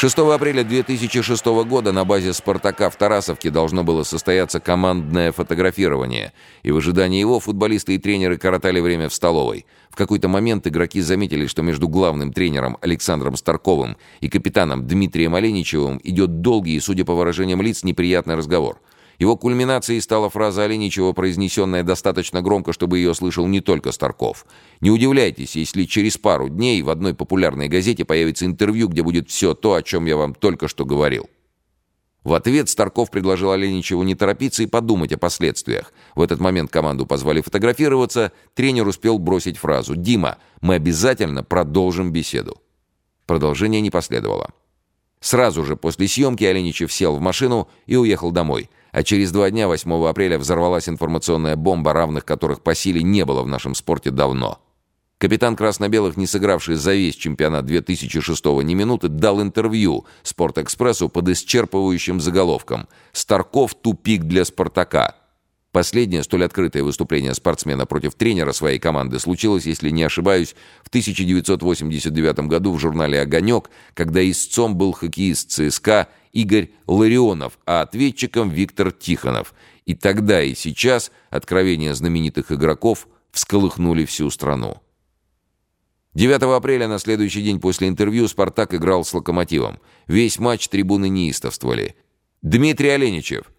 6 апреля 2006 года на базе «Спартака» в Тарасовке должно было состояться командное фотографирование, и в ожидании его футболисты и тренеры коротали время в столовой. В какой-то момент игроки заметили, что между главным тренером Александром Старковым и капитаном Дмитрием Оленичевым идет долгий и, судя по выражениям лиц, неприятный разговор – его кульминацией стала фраза Оленичева, произнесенная достаточно громко, чтобы ее слышал не только Старков. Не удивляйтесь, если через пару дней в одной популярной газете появится интервью, где будет все то, о чем я вам только что говорил. В ответ Старков предложил Оленичеву не торопиться и подумать о последствиях. В этот момент команду позвали фотографироваться, тренер успел бросить фразу «Дима, мы обязательно продолжим беседу». Продолжение не последовало. Сразу же после съемки Оленичев сел в машину и уехал домой. А через два дня, 8 апреля, взорвалась информационная бомба, равных которых по силе не было в нашем спорте давно. Капитан красно-белых, не сыгравший за весь чемпионат 2006-го ни минуты, дал интервью «Спортэкспрессу» под исчерпывающим заголовком «Старков – тупик для «Спартака». Последнее столь открытое выступление спортсмена против тренера своей команды случилось, если не ошибаюсь, в 1989 году в журнале «Огонек», когда истцом был хоккеист ЦСКА Игорь Ларионов, а ответчиком Виктор Тихонов. И тогда, и сейчас откровения знаменитых игроков всколыхнули всю страну. 9 апреля, на следующий день после интервью, «Спартак» играл с «Локомотивом». Весь матч трибуны неистовствовали. Дмитрий Оленичев –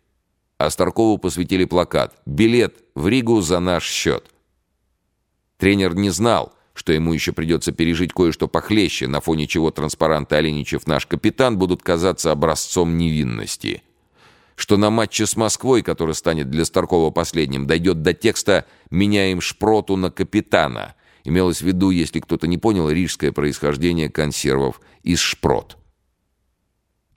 а Старкову посвятили плакат «Билет в Ригу за наш счет». Тренер не знал, что ему еще придется пережить кое-что похлеще, на фоне чего транспаранты Оленичев «Наш капитан» будут казаться образцом невинности. Что на матче с Москвой, который станет для Старкова последним, дойдет до текста «Меняем шпроту на капитана». Имелось в виду, если кто-то не понял, рижское происхождение консервов из шпрот.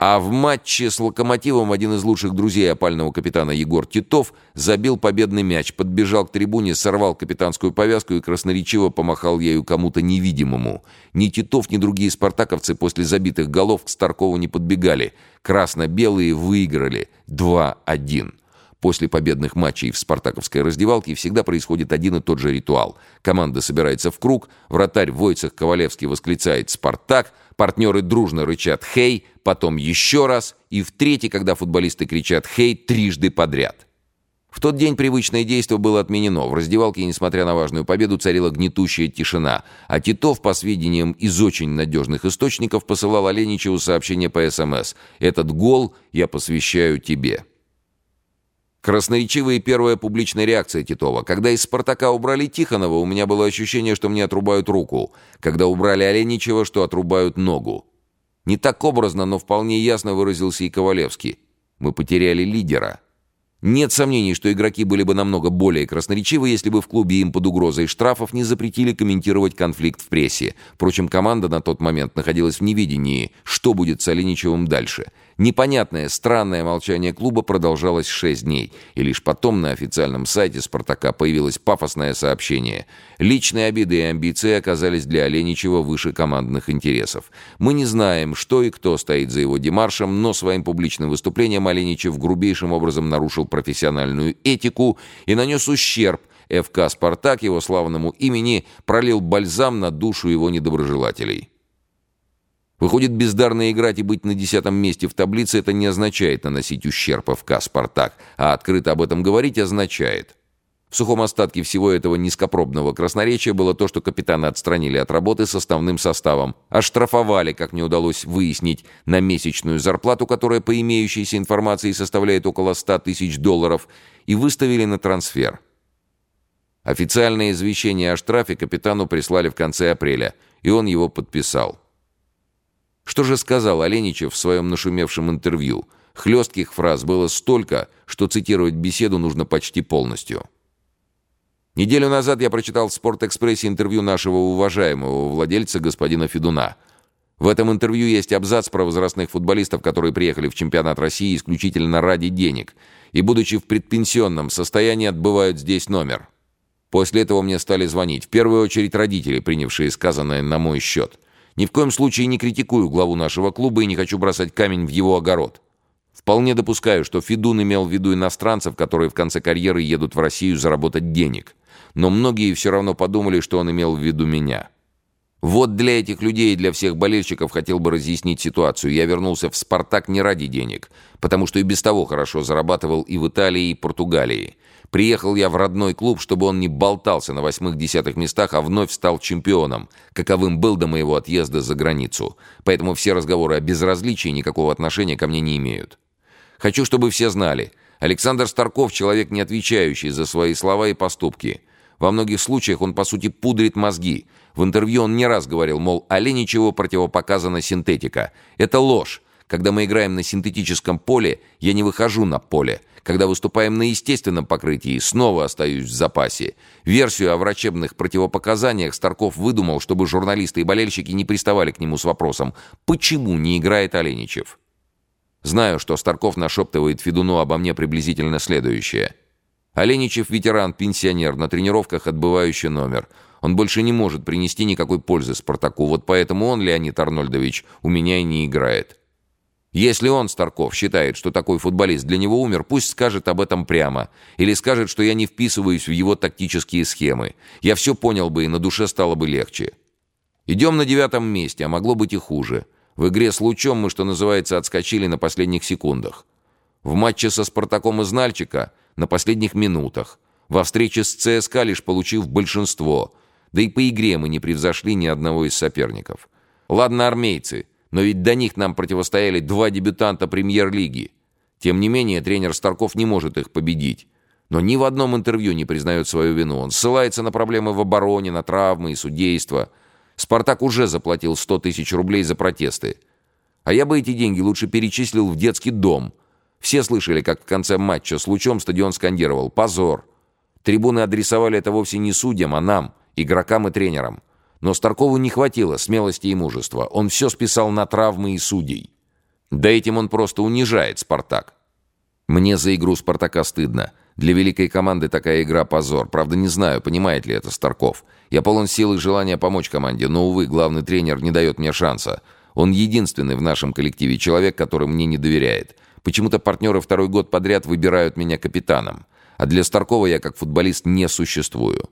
А в матче с «Локомотивом» один из лучших друзей опального капитана Егор Титов забил победный мяч, подбежал к трибуне, сорвал капитанскую повязку и красноречиво помахал ею кому-то невидимому. Ни Титов, ни другие спартаковцы после забитых голов к Старкову не подбегали. Красно-белые выиграли 2-1. После победных матчей в спартаковской раздевалке всегда происходит один и тот же ритуал. Команда собирается в круг, вратарь Войцех Ковалевский восклицает «Спартак», партнеры дружно рычат «Хей», потом еще раз, и в третий, когда футболисты кричат «Хей» трижды подряд. В тот день привычное действие было отменено. В раздевалке, несмотря на важную победу, царила гнетущая тишина. А Титов, по сведениям из очень надежных источников, посылал Оленичеву сообщение по СМС. «Этот гол я посвящаю тебе». Красноречивая первая публичная реакция Титова. Когда из «Спартака» убрали Тихонова, у меня было ощущение, что мне отрубают руку. Когда убрали Оленичева, что отрубают ногу. Не так образно, но вполне ясно выразился и Ковалевский. Мы потеряли лидера. Нет сомнений, что игроки были бы намного более красноречивы, если бы в клубе им под угрозой штрафов не запретили комментировать конфликт в прессе. Впрочем, команда на тот момент находилась в невидении, что будет с Оленичевым дальше. Непонятное, странное молчание клуба продолжалось шесть дней, и лишь потом на официальном сайте «Спартака» появилось пафосное сообщение. Личные обиды и амбиции оказались для Оленичева выше командных интересов. Мы не знаем, что и кто стоит за его демаршем, но своим публичным выступлением Оленичев грубейшим образом нарушил профессиональную этику и нанес ущерб ФК «Спартак» его славному имени пролил бальзам на душу его недоброжелателей. Выходит, бездарно играть и быть на десятом месте в таблице это не означает наносить ущерб ФК «Спартак», а открыто об этом говорить означает. В сухом остатке всего этого низкопробного красноречия было то, что капитана отстранили от работы с основным составом, оштрафовали, как мне удалось выяснить, на месячную зарплату, которая по имеющейся информации составляет около 100 тысяч долларов, и выставили на трансфер. Официальное извещение о штрафе капитану прислали в конце апреля, и он его подписал. Что же сказал Оленичев в своем нашумевшем интервью? Хлестких фраз было столько, что цитировать беседу нужно почти полностью. Неделю назад я прочитал в «Спортэкспрессе» интервью нашего уважаемого владельца господина Федуна. В этом интервью есть абзац про возрастных футболистов, которые приехали в чемпионат России исключительно ради денег и, будучи в предпенсионном состоянии, отбывают здесь номер. После этого мне стали звонить. В первую очередь родители, принявшие сказанное на мой счет. Ни в коем случае не критикую главу нашего клуба и не хочу бросать камень в его огород. Вполне допускаю, что Федун имел в виду иностранцев, которые в конце карьеры едут в Россию заработать денег. Но многие все равно подумали, что он имел в виду меня. Вот для этих людей и для всех болельщиков хотел бы разъяснить ситуацию. Я вернулся в «Спартак» не ради денег, потому что и без того хорошо зарабатывал и в Италии, и Португалии. Приехал я в родной клуб, чтобы он не болтался на восьмых-десятых местах, а вновь стал чемпионом, каковым был до моего отъезда за границу. Поэтому все разговоры о безразличии никакого отношения ко мне не имеют. Хочу, чтобы все знали. Александр Старков — человек, не отвечающий за свои слова и поступки. Во многих случаях он, по сути, пудрит мозги — в интервью он не раз говорил, мол, Оленичеву противопоказана синтетика. Это ложь. Когда мы играем на синтетическом поле, я не выхожу на поле. Когда выступаем на естественном покрытии, снова остаюсь в запасе. Версию о врачебных противопоказаниях Старков выдумал, чтобы журналисты и болельщики не приставали к нему с вопросом «Почему не играет Оленичев?». Знаю, что Старков нашептывает Федуну обо мне приблизительно следующее. Оленичев ветеран, пенсионер, на тренировках отбывающий номер – он больше не может принести никакой пользы Спартаку. Вот поэтому он, Леонид Арнольдович, у меня и не играет. Если он, Старков, считает, что такой футболист для него умер, пусть скажет об этом прямо. Или скажет, что я не вписываюсь в его тактические схемы. Я все понял бы, и на душе стало бы легче. Идем на девятом месте, а могло быть и хуже. В игре с Лучом мы, что называется, отскочили на последних секундах. В матче со Спартаком из Нальчика на последних минутах. Во встрече с ЦСКА лишь получив большинство – да и по игре мы не превзошли ни одного из соперников. Ладно, армейцы, но ведь до них нам противостояли два дебютанта премьер-лиги. Тем не менее, тренер Старков не может их победить. Но ни в одном интервью не признает свою вину. Он ссылается на проблемы в обороне, на травмы и судейство. «Спартак» уже заплатил 100 тысяч рублей за протесты. А я бы эти деньги лучше перечислил в детский дом. Все слышали, как в конце матча с Лучом стадион скандировал «Позор!». Трибуны адресовали это вовсе не судьям, а нам – игрокам и тренерам. Но Старкову не хватило смелости и мужества. Он все списал на травмы и судей. Да этим он просто унижает «Спартак». Мне за игру «Спартака» стыдно. Для великой команды такая игра – позор. Правда, не знаю, понимает ли это Старков. Я полон сил и желания помочь команде, но, увы, главный тренер не дает мне шанса. Он единственный в нашем коллективе человек, который мне не доверяет. Почему-то партнеры второй год подряд выбирают меня капитаном. А для Старкова я как футболист не существую.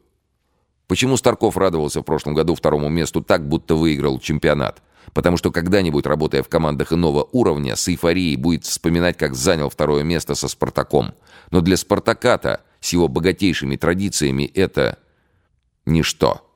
Почему Старков радовался в прошлом году второму месту так, будто выиграл чемпионат? Потому что когда-нибудь, работая в командах иного уровня, с эйфорией будет вспоминать, как занял второе место со «Спартаком». Но для «Спартака»-то с его богатейшими традициями это ничто.